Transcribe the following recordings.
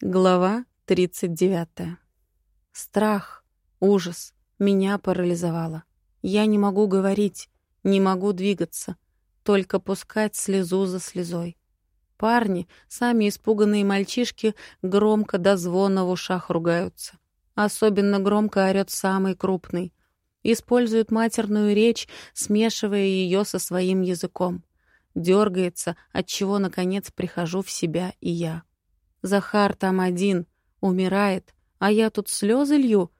Глава 39. Страх, ужас меня парализовало. Я не могу говорить, не могу двигаться, только пускать слезу за слезой. Парни, сами испуганные мальчишки, громко до звона в ушах ругаются. Особенно громко орёт самый крупный. Использует матерную речь, смешивая ее со своим языком. Дергается, отчего, наконец, прихожу в себя и я. Захар там один, умирает, а я тут слезы лью.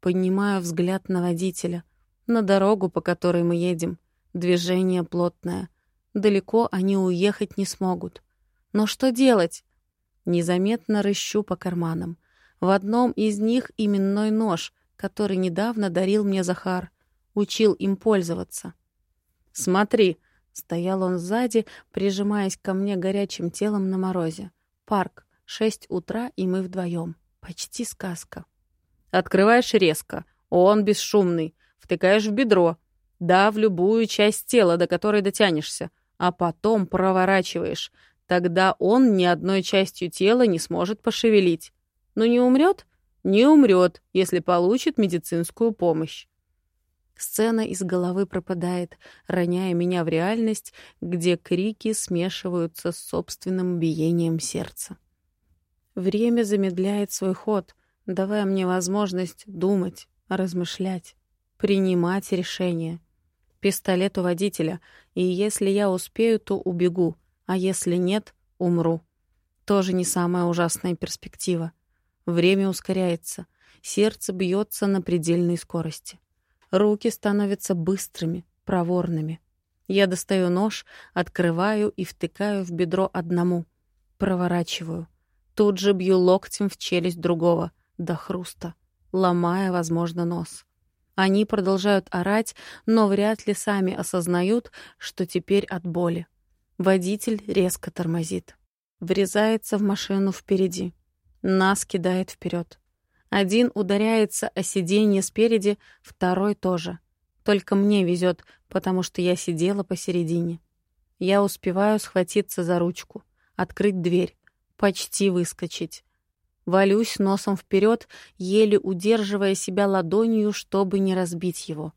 Поднимаю взгляд на водителя. На дорогу, по которой мы едем. Движение плотное. Далеко они уехать не смогут. Но что делать? Незаметно рыщу по карманам. В одном из них именной нож, который недавно дарил мне Захар. Учил им пользоваться. «Смотри!» — стоял он сзади, прижимаясь ко мне горячим телом на морозе. «Парк. Шесть утра, и мы вдвоем. Почти сказка. Открываешь резко. Он бесшумный. Втыкаешь в бедро. Да, в любую часть тела, до которой дотянешься. А потом проворачиваешь. Тогда он ни одной частью тела не сможет пошевелить. Но не умрет? Не умрет, если получит медицинскую помощь. Сцена из головы пропадает, роняя меня в реальность, где крики смешиваются с собственным биением сердца. Время замедляет свой ход, давая мне возможность думать, размышлять, принимать решения. Пистолет у водителя, и если я успею, то убегу, а если нет, умру. Тоже не самая ужасная перспектива. Время ускоряется, сердце бьется на предельной скорости. Руки становятся быстрыми, проворными. Я достаю нож, открываю и втыкаю в бедро одному. Проворачиваю — Тут же бью локтем в челюсть другого, до хруста, ломая, возможно, нос. Они продолжают орать, но вряд ли сами осознают, что теперь от боли. Водитель резко тормозит. Врезается в машину впереди. Нас кидает вперед. Один ударяется о сиденье спереди, второй тоже. Только мне везет, потому что я сидела посередине. Я успеваю схватиться за ручку, открыть дверь, почти выскочить. Валюсь носом вперед, еле удерживая себя ладонью, чтобы не разбить его.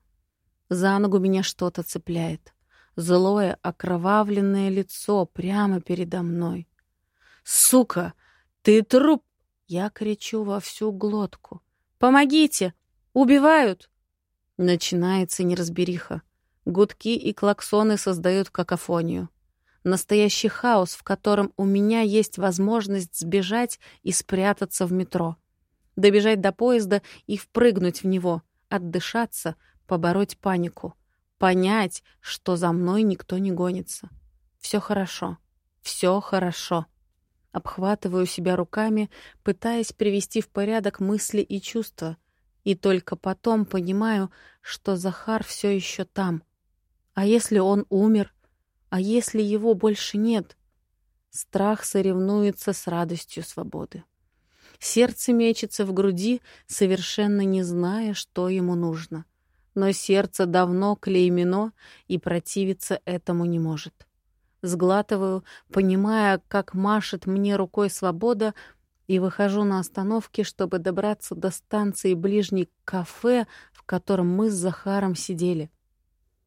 За ногу меня что-то цепляет. Злое, окровавленное лицо прямо передо мной. «Сука! Ты труп!» Я кричу во всю глотку. «Помогите! Убивают!» Начинается неразбериха. Гудки и клаксоны создают какофонию. Настоящий хаос, в котором у меня есть возможность сбежать и спрятаться в метро. Добежать до поезда и впрыгнуть в него, отдышаться, побороть панику. Понять, что за мной никто не гонится. Все хорошо. Все хорошо. Обхватываю себя руками, пытаясь привести в порядок мысли и чувства, и только потом понимаю, что Захар все еще там. А если он умер? А если его больше нет? Страх соревнуется с радостью свободы. Сердце мечется в груди, совершенно не зная, что ему нужно. Но сердце давно клеймено и противиться этому не может. Сглатываю, понимая, как машет мне рукой свобода, и выхожу на остановке, чтобы добраться до станции ближней кафе, в котором мы с Захаром сидели.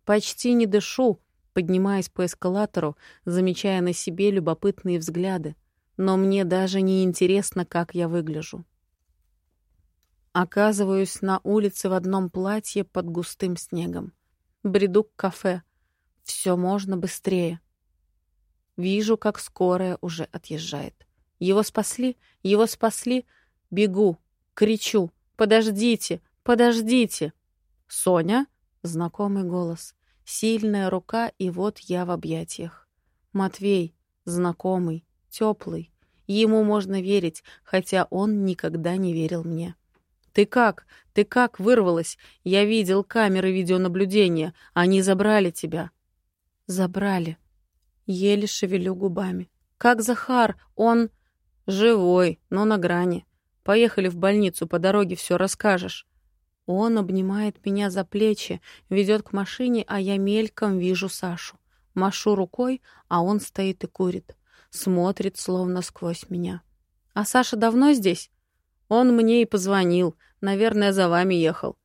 Почти не дышу, поднимаясь по эскалатору, замечая на себе любопытные взгляды, но мне даже не интересно, как я выгляжу. Оказываюсь на улице в одном платье под густым снегом. Бреду к кафе. Все можно быстрее. Вижу, как скорая уже отъезжает. Его спасли, его спасли. Бегу, кричу. «Подождите, подождите!» «Соня?» — знакомый голос. Сильная рука, и вот я в объятиях. Матвей, знакомый, теплый. Ему можно верить, хотя он никогда не верил мне. «Ты как? Ты как вырвалась? Я видел камеры видеонаблюдения. Они забрали тебя». «Забрали». Еле шевелю губами. «Как Захар? Он...» «Живой, но на грани. Поехали в больницу, по дороге все расскажешь». Он обнимает меня за плечи, ведет к машине, а я мельком вижу Сашу. Машу рукой, а он стоит и курит. Смотрит, словно сквозь меня. А Саша давно здесь? Он мне и позвонил. Наверное, за вами ехал.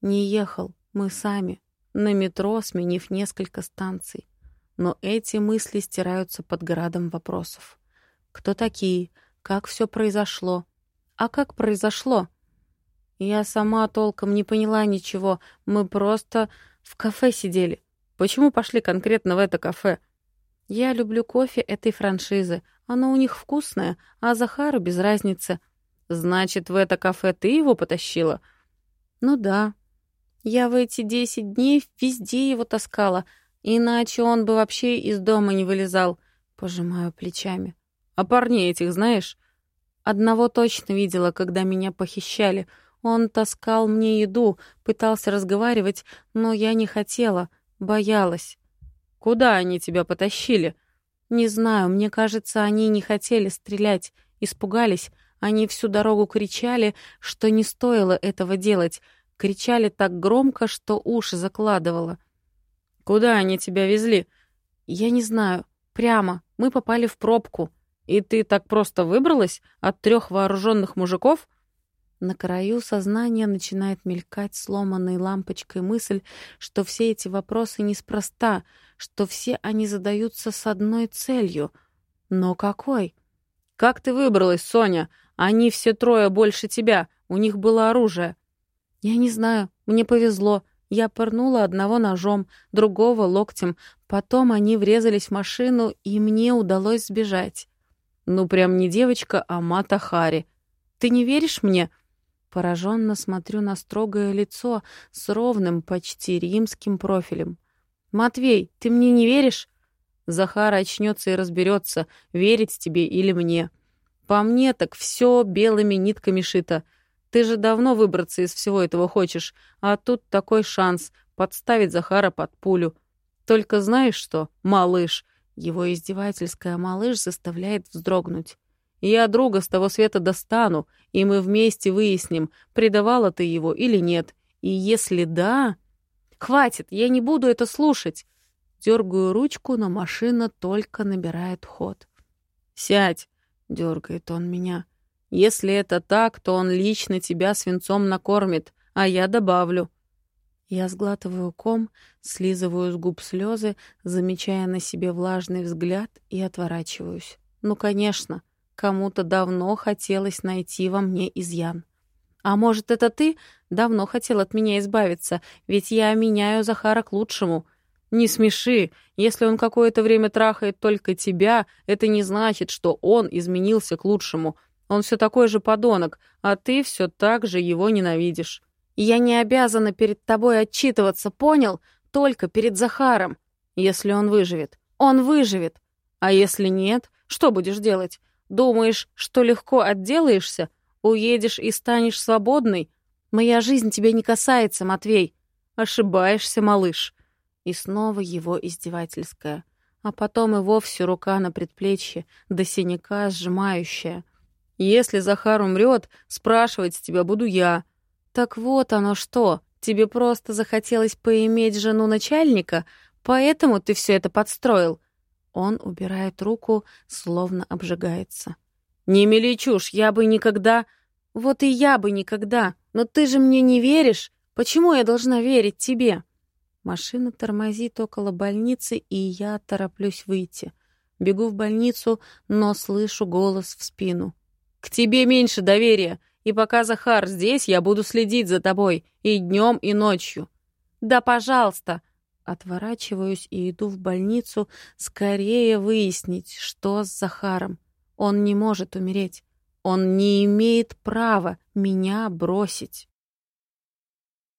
Не ехал. Мы сами. На метро, сменив несколько станций. Но эти мысли стираются под градом вопросов. Кто такие? Как все произошло? А как произошло? Я сама толком не поняла ничего. Мы просто в кафе сидели. Почему пошли конкретно в это кафе? Я люблю кофе этой франшизы. Оно у них вкусное, а Захару без разницы. Значит, в это кафе ты его потащила? Ну да. Я в эти десять дней везде его таскала, иначе он бы вообще из дома не вылезал. Пожимаю плечами. А парней этих знаешь? Одного точно видела, когда меня похищали. Он таскал мне еду, пытался разговаривать, но я не хотела, боялась. Куда они тебя потащили? Не знаю, мне кажется, они не хотели стрелять, испугались. Они всю дорогу кричали, что не стоило этого делать. Кричали так громко, что уши закладывало. Куда они тебя везли? Я не знаю. Прямо. Мы попали в пробку. И ты так просто выбралась от трех вооруженных мужиков? На краю сознания начинает мелькать сломанной лампочкой мысль, что все эти вопросы неспроста, что все они задаются с одной целью. Но какой? «Как ты выбралась, Соня? Они все трое больше тебя. У них было оружие». «Я не знаю. Мне повезло. Я пырнула одного ножом, другого локтем. Потом они врезались в машину, и мне удалось сбежать». «Ну, прям не девочка, а Мата Хари. Ты не веришь мне?» Пораженно смотрю на строгое лицо с ровным, почти римским профилем. «Матвей, ты мне не веришь?» Захар очнется и разберется, верить тебе или мне. По мне так все белыми нитками шито. Ты же давно выбраться из всего этого хочешь, а тут такой шанс подставить Захара под пулю. Только знаешь что, малыш? Его издевательская малыш заставляет вздрогнуть. Я друга с того света достану, и мы вместе выясним, предавала ты его или нет. И если да... Хватит, я не буду это слушать. Дергаю ручку, но машина только набирает ход. «Сядь!» — дергает он меня. «Если это так, то он лично тебя свинцом накормит, а я добавлю». Я сглатываю ком, слизываю с губ слезы, замечая на себе влажный взгляд и отворачиваюсь. Ну, конечно, кому-то давно хотелось найти во мне изъян. А может, это ты давно хотел от меня избавиться, ведь я меняю Захара к лучшему. Не смеши. Если он какое-то время трахает только тебя, это не значит, что он изменился к лучшему. Он все такой же подонок, а ты все так же его ненавидишь. Я не обязана перед тобой отчитываться, понял? Только перед Захаром. Если он выживет. Он выживет. А если нет, что будешь делать? Думаешь, что легко отделаешься? Уедешь и станешь свободной? Моя жизнь тебя не касается, Матвей. Ошибаешься, малыш. И снова его издевательская. А потом и вовсе рука на предплечье, до синяка сжимающая. Если Захар умрет, спрашивать с тебя буду я. Так вот оно что, тебе просто захотелось поиметь жену начальника, поэтому ты все это подстроил. Он убирает руку, словно обжигается. «Не мели чушь, я бы никогда...» «Вот и я бы никогда. Но ты же мне не веришь. Почему я должна верить тебе?» Машина тормозит около больницы, и я тороплюсь выйти. Бегу в больницу, но слышу голос в спину. «К тебе меньше доверия, и пока Захар здесь, я буду следить за тобой и днем, и ночью». «Да, пожалуйста!» Отворачиваюсь и иду в больницу скорее выяснить, что с Захаром. Он не может умереть. Он не имеет права меня бросить.